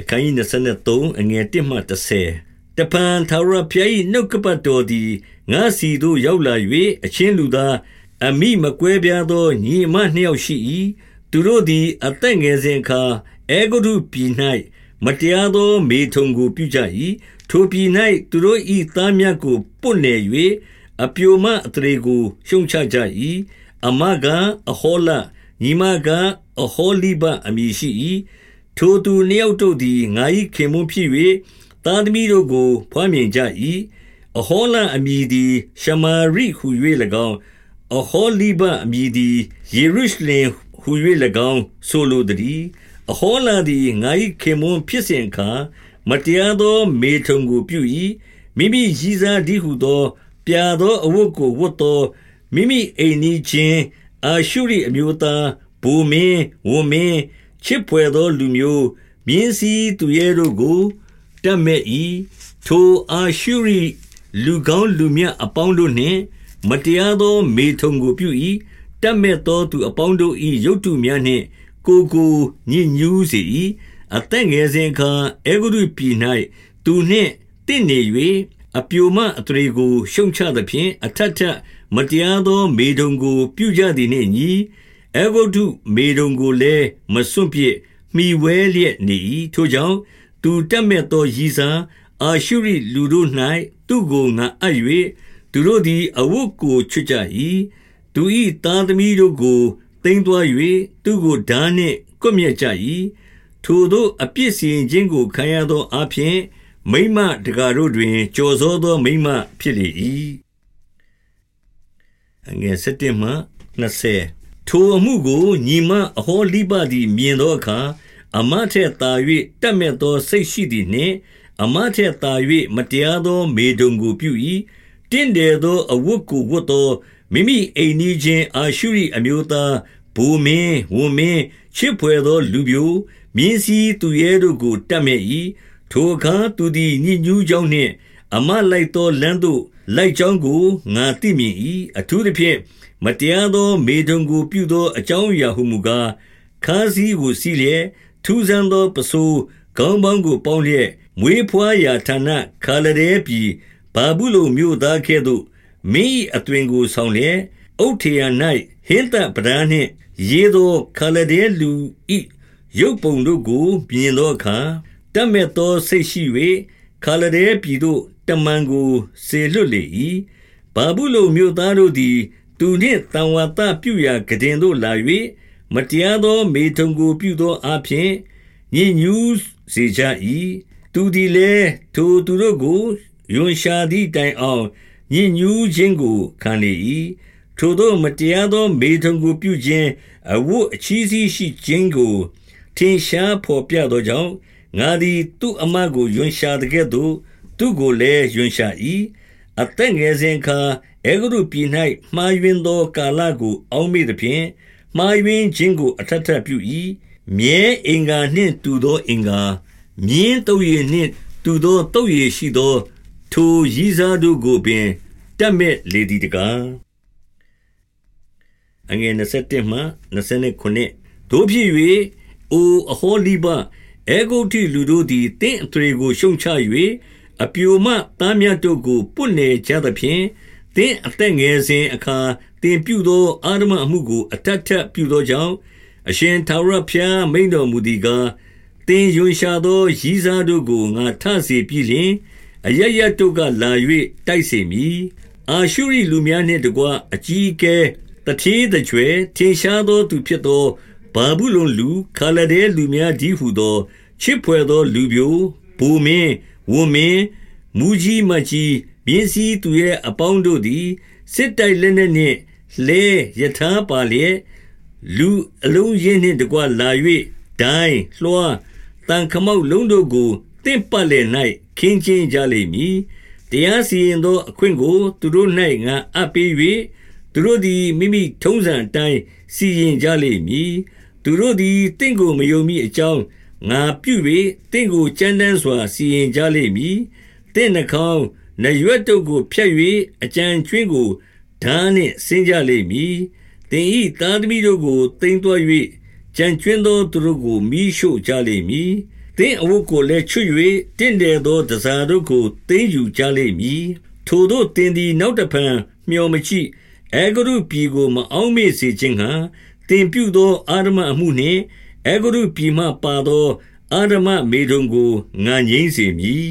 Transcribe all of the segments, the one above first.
အခန်းကြီး23အငယ်1မှ30တပန်သာရဖျား၏နှုတ်ကပတ်တော်သည်ငါစီတို့ရောက်လာ၍အချင်းလူသားအမိမကွဲပြားသောညီမနှစ်ယောက်ရှိ၏သူတို့သည်အသက်ငယ်စဉ်အခါအေဂုတုပြည်၌မတရားသောမေထုံကိုပြုကြ၏ထိုပြည်၌သူတို့၏သားမြတ်ကိုပွတ်နေ၍အပြိုမအတရေကိုရှုံချကြ၏အမကအဟောလညီမကအဟောလိဘအမည်ရှိ၏ ထိုသူနှစ်ယောက်တို့သည်ငါ၏ခင်မွန်းဖြစ်၍သားသမီးတို့ကို ဖွားမြင်ကြ၏အဟောလအမည်သည် ရှမာရိဟု၍၎င်းအဟောလိဘအမည်သည်ယေရုရှလင်ဟု၍၎င်း ဆိုလိုသည်အဟောလသည်ငါ၏ခင်မွန်းဖြစ်စဉ်အခါမတရားသော မေထုံကိုပြု၏မိမိရည်စားသည်ဟုသော ပြာသောအဝတ်ကိုဝတ်သောမိမိအိမ်နီးချင်းအာရှုရိအမျိုးသားဘူမင်းဝမင်း ချစ်ဖွယ်သောလူမျိုးမြင်းစည်းသူရဲတို့ကိုတတ်မဲ့၏ထိုအာရှုရိလူကောင်းလူမြတ်အပေါင်းတို့နှင့် မတရားသောမေထုံကိုပြု၏တတ်မဲ့သောသူအပေါင်းတို့၏ရုတ်တုများနှင့်ကိုကိုညစ်ညူးစေ၏အသက်ငယ်စဉ်အခါအေဂုရုပြည်၌သူနှင့်တင့်နေ၍အပြိုမအတရေကိုရှုံချသဖြင့်အထက်ထမတရားသော မေထုံကို ပြုကြသည်နှင့်ညီ အဲဂုတ်ထုမေတုံကိုလည်းမစွန့်ပစ်မှီဝဲလျက်နေ၏ထိုကြောင့်သူတက်မဲ့သောရည်စားအာရှုရိလူတို့၌သူကိုငါအပ်၍သူတို့သည်အဝတ်ကိုချွတ်ကြ၏သူ၏သားသမီးတို့ကိုတင်သွား၍သူကိုဓာနှင့်ကွပ်မျက်ကြ၏ထိုတို့အပြစ်စီရင်ခြင်းကိုခံရသောအဖြစ်မိမတကာတို့တွင်ကြော်စောသောမိမဖြစ်လေ၏အငယ်7မှ20 ထိုအမှုကိုညီမအဟောလိဘသည်မြင်သောအခါအမထက်သာ၍တက်မဲ့သောစိတ်ရှိသည်နှင့်အမထက်သာ၍မတရားသောမေတုံကိုပြု၏တင့်တယ်သောအဝတ်ကိုဝတ်သောမိမိအိမ်နီးချင်းအာရှုရိအမျိုးသားဘူမင်းဝမင်းချစ်ဖွယ်သောလူပြိုမြင်းစည်းသူရဲတို့ကိုတတ်မဲ့၏ထိုအခါသူသည်ညှဉ်းညူးကြောင်းနှင့် အမလိုက်သောလမ်းသို့လိုက်ကြောင်းကိုငါသိမြင်၏အထူးသဖြင့် မတရားသော မေထုန်ကို ပြုသောအကြောင်းအရာဟုမူကား ခါးစည်းကိုစီးလျက် ထူးဆန်းသောပစိုးခေါင်းပေါင်းကို ပေါင်းလျက် မွေးဖွားရာဌာန ခါလဒဲပြည်ဘာဘူးလုံမြို့သားကဲ့သို့ မင်း၏အသွင်ကို ဆောင်လျက် အုတ်ထေရ၌ဟင်းတပဒန်းနှင့် ရေးသော ခါလဒဲလူ၏ရုပ်ပုံတို့ကို မြင်သောအခါတတ်မဲ့သော စိတ်ရှိ၍ခါလဒဲပြည်သို့ တမန်ကို စေလွတ်လေ၏ဘာဘူးလုံမြို့သားတို့သည် သူနှင့်တံဝါသပြုရာကတင်သို့လာ၍မတရားသော မေထုံကိုပြုသောအဖြစ်ညဉ့်ညူးစေကြ၏သူသည်လည်းထိုသူတို့ကိုယွန်ရှာသည့်တိုင်အောင်ညဉ့်ညူးခြင်းကိုခံလေ၏ထိုသောမတရားသော မေထုံကိုပြုခြင်းအဝတ်အချီးစီးရှိခြင်းကိုထင်ရှားဖော်ပြသောကြောင့်ငါသည်သူ့အမကိုယွန်ရှာတဲ့ကဲ့သို့သူကိုလည်းယွန်ရှာ၏ အသက်ငယ်စဉ်ခါအဲဂုတ္တုပြည်၌မှားယွင်းသောကာလကိုအောက်မေ့သဖြင့်မှားယွင်းခြင်းကို အထက်ထပ်ပြု၏မြဲအင်္ဂါနှင့်တူသောအင်္ဂါမြင်းတုပ်ရည်နှင့်တူသောတုပ်ရည်ရှိသော ထိုရည်စားတို့ကိုပင်တတ်မဲ့လေသည်တကားအငယ်27မှ29တို့ဖြစ်၍အိုအဟောလိဘအေဂုတ်တိလူတို့သည်တင့်အထွေကိုရှုံချ၍ အပြိုမသားမြတ်တို့ကိုပွတ်နေကြသဖြင့်သင်အသက်ငယ်စဉ်အခါသင်ပြုသောအာရမအမှုကိုအထက်ထပ်ပြုသောကြောင့်အရှင်ထာဝရဘုရားမိန်တော်မူသည်ကားသင်ယွန်ရှာသောရည်စားတို့ကိုငါထစေပြီးလျှင်အရရတို့ကလာ၍တိုက်စေမည်အာရှုရိလူများနှင့်တကွအကြီးအကဲတတိတကြွယ်ထင်ရှားသောသူဖြစ်သောဘာဘူးလုံလူခါလဒဲလူများဒီဟုသောချစ်ဖွယ်သောလူပြိုဘူမင်း ဝမင်းမူကြီးမကြီးမြင်းစည်းသူရဲ့အပေါင်းတို့သည်စစ်တိုက်လက်နက်နှင့်လဲယထာပါလျက်လူအလုံးရင်းနှင့်တကွလာ၍ဒိုင်းလွှားတန်ခမောက်လုံးတို့ကိုတင့်ပတ်လည်၌ခင်းချင်းကြလိမ့်မည်တရားစီရင်သောအခွင့်ကို သူတို့၌ငါအပ်ပေး၍သူတို့သည်မိမိထုံးစံအတိုင်းစီရင်ကြလိမ့်မည်သူတို့သည်တင့်ကိုမယုံမိအကြောင်း ငါပြု၍တင့်ကိုကြမ်းတမ်းစွာ စီရင်ကြလိမ့်မည်တင့်နှာခေါင်းနရွက်တို့ကိုဖြတ်၍အကြံကျွင်းကိုဓာနှင့်ဆင်းကြလိမ့်မည်။သင်၏သားသမီးတို့ကိုတိမ်သွ၍ကြံကျွင်းသောသူတို့ကိုမိရှို့ကြလိမ့်မည်။သင်အဝတ်ကိုလည်းချွတ်၍တင့်တယ်သောတစားတို့ကိုသိမ်းယူကြလိမ့်မည်ထိုတို့သင်သည်နောက်တဖန်မျောမကြည့်အေဂရုပြည်ကိုမအောင်မေ့စေခြင်းဟာတင်ပြုသောအာရမအမှုနှင့် အေဂရုပြည်မှပါသော အာရမမေထုံကိုငါငိမ့်စေမည်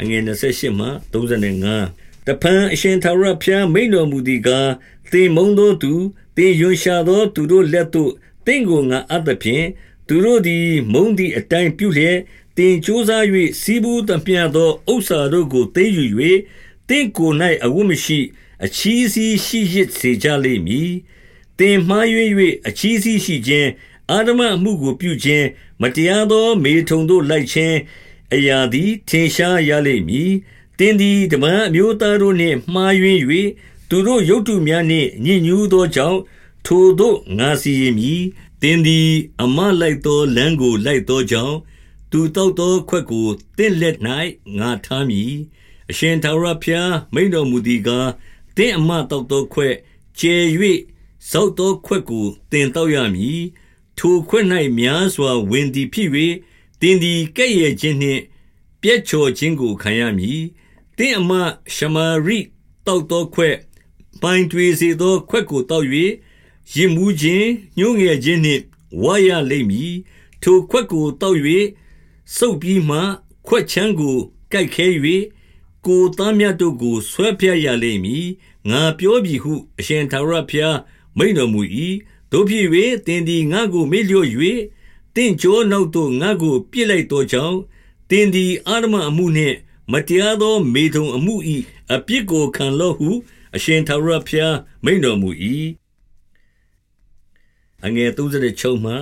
အငယ်28မှ35တဖန်အရှင်သာရဖျားမိန်တော်မူသည်ကားသင်မုံသောသူသင်ယွန်ရှာသောသူတို့လက်သို့သင်ကိုငါအပ်သဖြင့်သူတို့သည်မုံသည့်အတိုင်းပြုလျက်တင်ကြိုးစား၍စီးပူးသမျှသောဥစ္စာတို့ကိုသိမ်းယူ၍တင့်ကိုယ်၌အဝတ်မရှိ အချီးစီးရှိရစ်စေကြလိမ့်မည် တင်မှား၍၍အချီးစီးရှိခြင်းအာဓမအမှုကိုပြုခြင်းမတရားသော မေထုံတို့လိုက်ခြင်းအရာသည်ထင်ရှားရလိမ့်မည်တင်းသည်ဓမ္မအမျိုးသားတို့နှင့်မှားယွင်း၍သူတို့ရုပ်တုများနှင့်ညှဉ်းညူးသောကြောင့်ထိုတို့ငါစီရင်မည်သင်သည်အမလိုက်သောလမ်းကိုလိုက်သောကြောင့်သူတောက်သောခွက်ကိုတင့်လက်၌ငါထားမည်အရှင်သာရဖျားမိန်တော်မူသည်ကားတင့်အမတောက်သောခွက်ကျဲ၍ စောက်သောခွက်ကိုတင်တောက်ရမည်ထိုခွက်၌များစွာဝင်သည်ဖြစ်၍တင်သည်ကဲ့ရဲ့ခြင်းနှင့်ပြက်ချော်ခြင်းကိုခံရမည်တင်အမရှမာရိတောက်သောခွက်ပိုင်တွေစေသောခွက်ကိုတောက်၍ရင်မူးခြင်းညှိုးငယ်ခြင်းနှင့်ဝါရလိမ့်မည်ထိုခွက်ကိုတောက်၍စုပ်ပြီးမှခွက်ချမ်းကိုကြိုက်ခဲ၍ကိုသားမြတ်တို့ကိုဆွဲဖြတ်ရလိမ့်မည်ငါပြောပြီဟု အရှင်သာရဖျား မိန်တော်မူ၏တို့ဖြစ်၍တင်ဒီငါကိုမေ့လျော့၍တင့်ကြောနောက်သို့ငါကိုပြစ်လိုက်သောကြောင့်တင်ဒီအာရမအမှုနှင့် မတရားသောမေထုံအမှု၏အပြစ်ကိုခံလော့ဟု အရှင်သာရဖျားမိန်တော်မူ၏အငယ်36မှ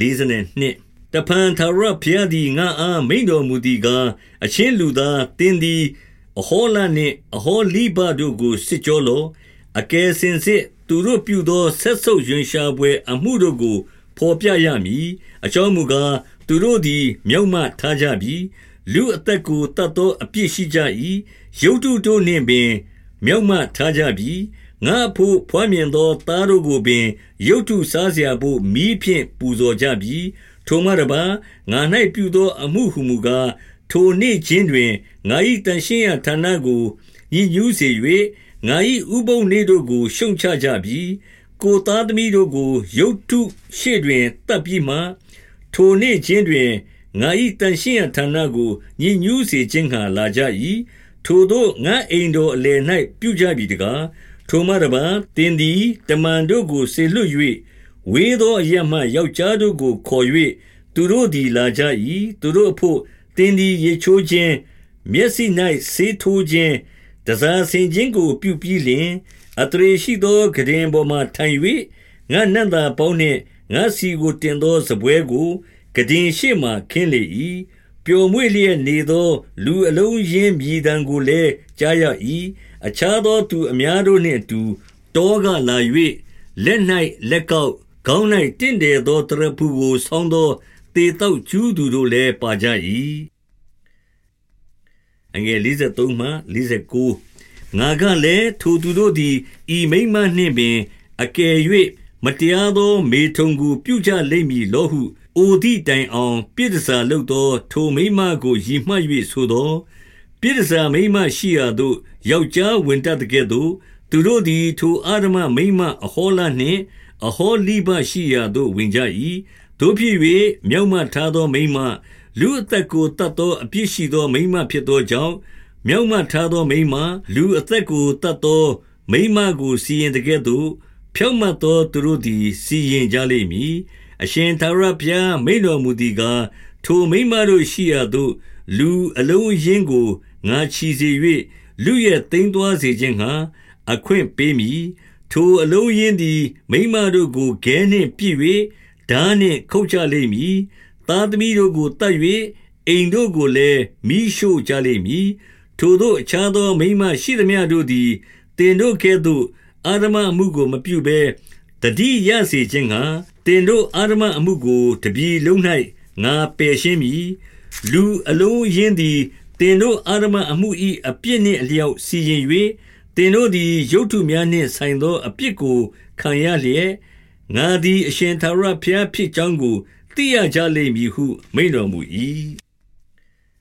42တဖန်သာရဖျားသည်ငါအားမိန်တော်မူသည်ကားအချင်းလူသားတင်းသည်အဟောလနှင့်အဟောလိဘတို့ကိုစစ်ကြောလောအကယ်စင်စစ် သူတို့ပြုသောဆက်ဆုပ်ယွင်ရှာပွဲအမှုတို့ကိုဖော်ပြရမည်အကြောင်းမူကားသူတို့သည်မြောက်မှထားကြပြီလူအသက်ကိုတတ်သောအပြစ်ရှိကြ၏ရုတ်တုတို့နှင့်ပင်မြောက်မှထားကြပြီငါဖို့ဖွားမြင်သောသားတို့ကိုပင်ရုတ်တုစားเสียဖို့မိဖြင့်ပူဇော်ကြပြီထိုမှတပါငါ၌ပြုသောအမှုဟုမူကားထိုနေ့ချင်းတွင်ငါ၏တန်ရှင်းရာဌာနကိုညှဉ်းညူးစေ၍ ငါ၏ဥပုံနေ့တို့ကို ရှုံချကြပြီ ကိုသားသမီးတို့ကို ရုတ်တုရှေ့တွင်တပ်ပြီးမှ ထိုနေ့ချင်းတွင် ငါ၏တန်ရှင်းရာဌာနကိုညှဉ်းညူးစေခြင်းငှာလာကြ၏ထိုတို့ ငါအိမ်တော်အလယ်၌ပြုကြပြီတကား ထိုမှတပါတင်သည် တမန်တို့ကိုဆေလွတ်၍ဝေသောအရမှ ယောက်ျားတို့ကိုခေါ်၍သူတို့သည် လာကြ၏သူတို့အဖို့တင်းသည် ရေချိုးခြင်း မျက်စိ၌ဆေးထိုးခြင်း တစားဆင်ခြင်းကို ပြုပြီးလျင်အတရေရှိသောကရင်ပေါ်မှထိုင်၍ငါနန္တာပေါင်းနှင့်ငါစီကိုတင်သောစပွဲကိုကရင်ရှိမှခင်းလေ၏ပျော်မွေ့လျက်နေသော လူအလုံးရင်းမြည်တံကိုလည်းကြားရ၏အခြားသောသူအများတို့နှင့်အတူတောကလာ၍လက်၌လက်ကောက်ခေါင်း၌တင့်တယ်သောတရဖူကိုဆောင်းသောတေတောက်ကျူးသူတို့လည်းပါကြ၏ အငယ်53မှ49ငါကလည်းထိုသူတို့သည်ဤမိမ့်မနှင့်ပင်အကယ်၍မတရားသောမေထုံကိုပြုကြလိမ့်မည်လောဟုအိုသည့်တိုင်အောင် ပြစ်ဒစာလုပ်သော ထိုမိမကိုရည်မှတ်၍ဆိုသော ပြစ်ဒစာမိမရှိရာသို့ယောက်ျားဝင်တတ်တဲ့ကဲ့သို့သူတို့သည်ထိုအာရမမိမအဟောလနှင့် အဟောလိဘရှိရာသို့ဝင်ကြ၏တို့ဖြစ်၍မြောက်မှထားသောမိမ လူအသက်ကိုတတ်သောအပြစ်ရှိသောမိမဖြစ်သောကြောင့်မြောက်မှထားသောမိမလူအသက်ကိုတတ်သောမိမကိုစီရင်တဲ့ကဲ့သို့ဖြောင့်မတ်သောသူတို့သည်စီရင်ကြလိမ့်မည်အရှင်သာရဘုရားမိန်တော်မူသည်ကားထိုမိမတို့ရှိရာသို့လူအလုံးရင်းကိုငါချီစေ၍လူရဲ့သိမ်းသွားစေခြင်းဟာအခွင့်ပေးမည်ထိုအလုံးရင်းသည်မိမတို့ကိုခဲနှင့်ပြည့်၍ဓာနှင့်ခုတ်ချလိမ့်မည် သားသမီးတို့ကိုတတ်၍အိမ်တို့ကိုလည်းမိရှို့ကြလိမ့်မည်ထိုတို့အခြားသောမိမရှိသမျှတို့သည်တင်တို့ကဲ့သို့အာရမအမှုကိုမပြုဘဲတတိရစေခြင်းကတင်တို့အာရမအမှုကိုတပြီလုံး၌ငါပယ်ရှင်းမည်လူအလုံးရင်းသည်တင်တို့အာရမအမှု၏အပြစ်နှင့်အလျောက်စီရင်၍တင်တို့သည်ရုတ်ထုများနှင့်ဆိုင်သောအပြစ်ကိုခံရလျက်ငါသည်အရှင်သာရဘုရားဖြစ်ကြောင်းကို သိရကြလိမ့်မည်ဟု မိန့်တော်မူ၏။